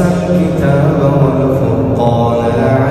الكتاب والفرقان. لعلهم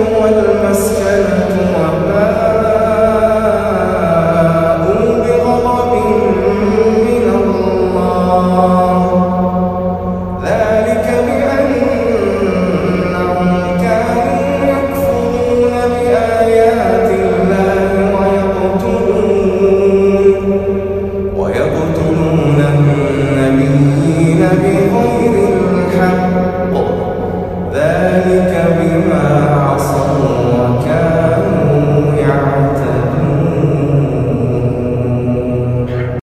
والمسكنة